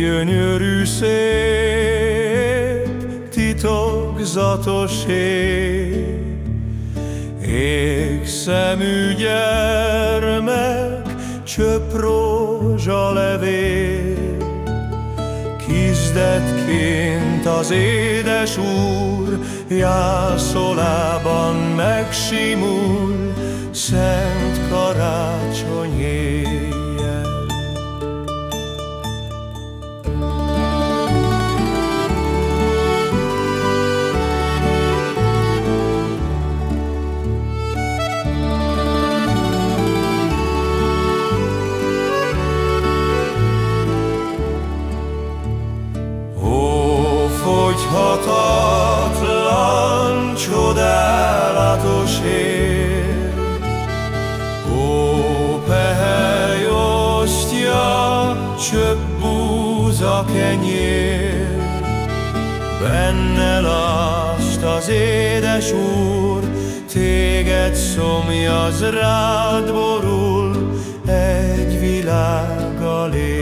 Gyönyörű szép, titokzatos ég, Égszemű gyermek, csöpp levél, Kizdetként az édes úr Jászolában megsimul. Szent karácsony fogyhatatlan, csodálatos ér. Ó, pehely osztja, csöpp búza kenyér, Benne last az édes úr, Téged szomjaz rád borul, Egy világgal ér.